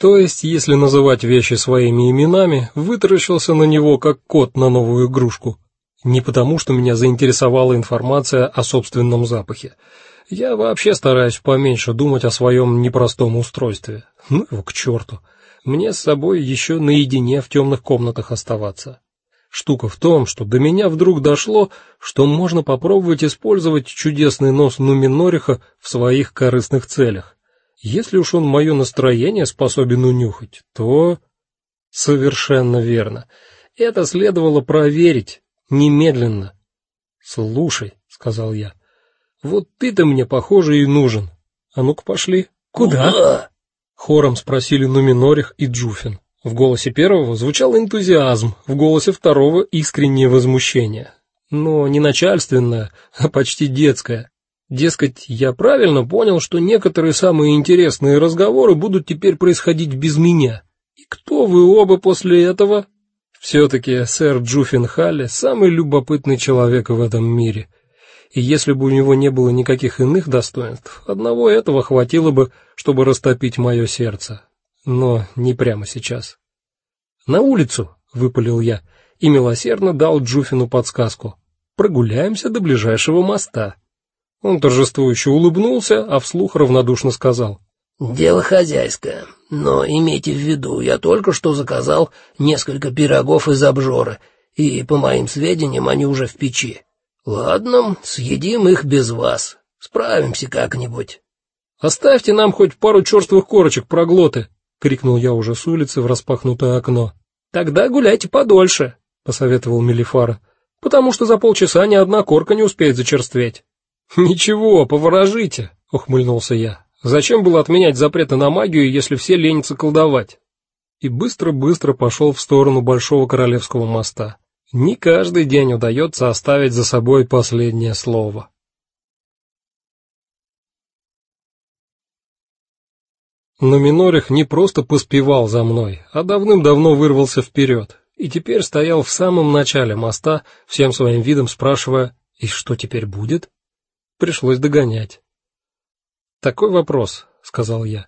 То есть, если называть вещи своими именами, вытаращился на него как кот на новую игрушку. Не потому, что меня заинтересовала информация о собственном запахе. Я вообще стараюсь поменьше думать о своем непростом устройстве. Ну его к черту. Мне с собой еще наедине в темных комнатах оставаться. Штука в том, что до меня вдруг дошло, что можно попробовать использовать чудесный нос Нуминориха в своих корыстных целях. Если уж он мое настроение способен унюхать, то совершенно верно. Это следовало проверить немедленно. Слушай, сказал я. Вот ты-то мне, похоже, и нужен. А ну-ка пошли. Куда? Куда? Хором спросили Нуминорих и Джуфин. В голосе первого звучал энтузиазм, в голосе второго искреннее возмущение. Но не начальственное, а почти детское. Дескать, я правильно понял, что некоторые самые интересные разговоры будут теперь происходить без меня. И кто вы оба после этого? все таки сэр Джуффин Халли самый любопытный человек в этом мире. И если бы у него не было никаких иных достоинств, одного этого хватило бы, чтобы растопить мое сердце. Но не прямо сейчас. На улицу, выпалил я и милосердно дал Джуфину подсказку. Прогуляемся до ближайшего моста. Он торжествующе улыбнулся, а вслух равнодушно сказал: "Дело хозяйское, но имейте в виду, я только что заказал несколько пирогов из обжоры, и по моим сведениям, они уже в печи. Ладно, съедим их без вас. Справимся как-нибудь. Оставьте нам хоть пару чёрствых корочек проглоты, крикнул я уже с улицы в распахнутое окно. Тогда гуляйте подольше, посоветовал Мелифара, потому что за полчаса ни одна корка не успеет зачерстветь. Ничего, поворожите, ухмыльнулся я. Зачем было отменять запреты на магию, если все ленятся колдовать? И быстро-быстро пошел в сторону большого королевского моста. Не каждый день удается оставить за собой последнее слово. Но Минорих не просто поспевал за мной, а давным-давно вырвался вперед и теперь стоял в самом начале моста, всем своим видом спрашивая: "И что теперь будет?" Пришлось догонять. Такой вопрос, сказал я.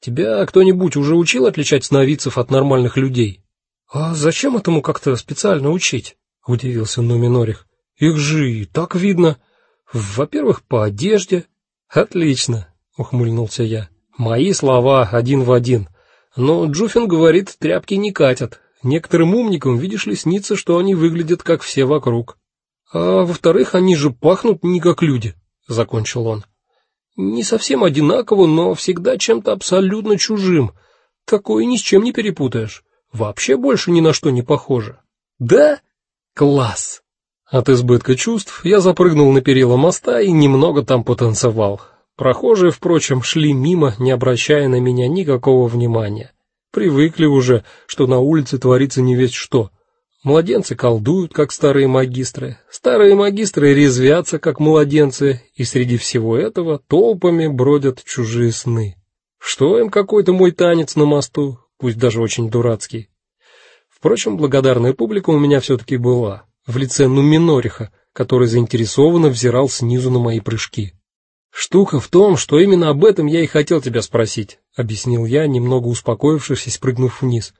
Тебя кто-нибудь уже учил отличать сновидцев от нормальных людей? А зачем этому как-то специально учить? удивился Нуминорих. Их же и так видно. Во-первых, по одежде. Отлично, ухмыльнулся я. Мои слова один в один. Но Джуфин говорит, тряпки не катят. Некоторым умникам, видишь ли, снится, что они выглядят как все вокруг. А во-вторых, они же пахнут не как люди, закончил он. Не совсем одинаково, но всегда чем-то абсолютно чужим. Такое ни с чем не перепутаешь. Вообще больше ни на что не похоже. Да? Класс. От избытка чувств я запрыгнул на перила моста и немного там потанцевал. Прохожие, впрочем, шли мимо, не обращая на меня никакого внимания. Привыкли уже, что на улице творится не весть что. Младенцы колдуют, как старые магистры, старые магистры резвятся, как младенцы, и среди всего этого толпами бродят чужие сны. Что им какой-то мой танец на мосту, пусть даже очень дурацкий. Впрочем, благодарная публика у меня все таки была, в лице Нуминориха, который заинтересованно взирал снизу на мои прыжки. Штука в том, что именно об этом я и хотел тебя спросить, объяснил я, немного успокоившись и спрыгнув вниз.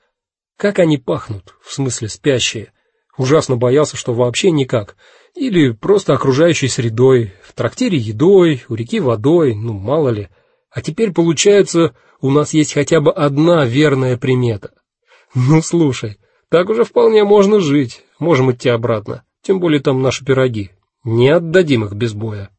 Как они пахнут, в смысле спящие? Ужасно боялся, что вообще никак, или просто окружающей средой, в трактире едой, у реки водой, ну мало ли. А теперь получается, у нас есть хотя бы одна верная примета. Ну, слушай, так уже вполне можно жить. Можем идти обратно. Тем более там наши пироги. Не отдадим их без боя.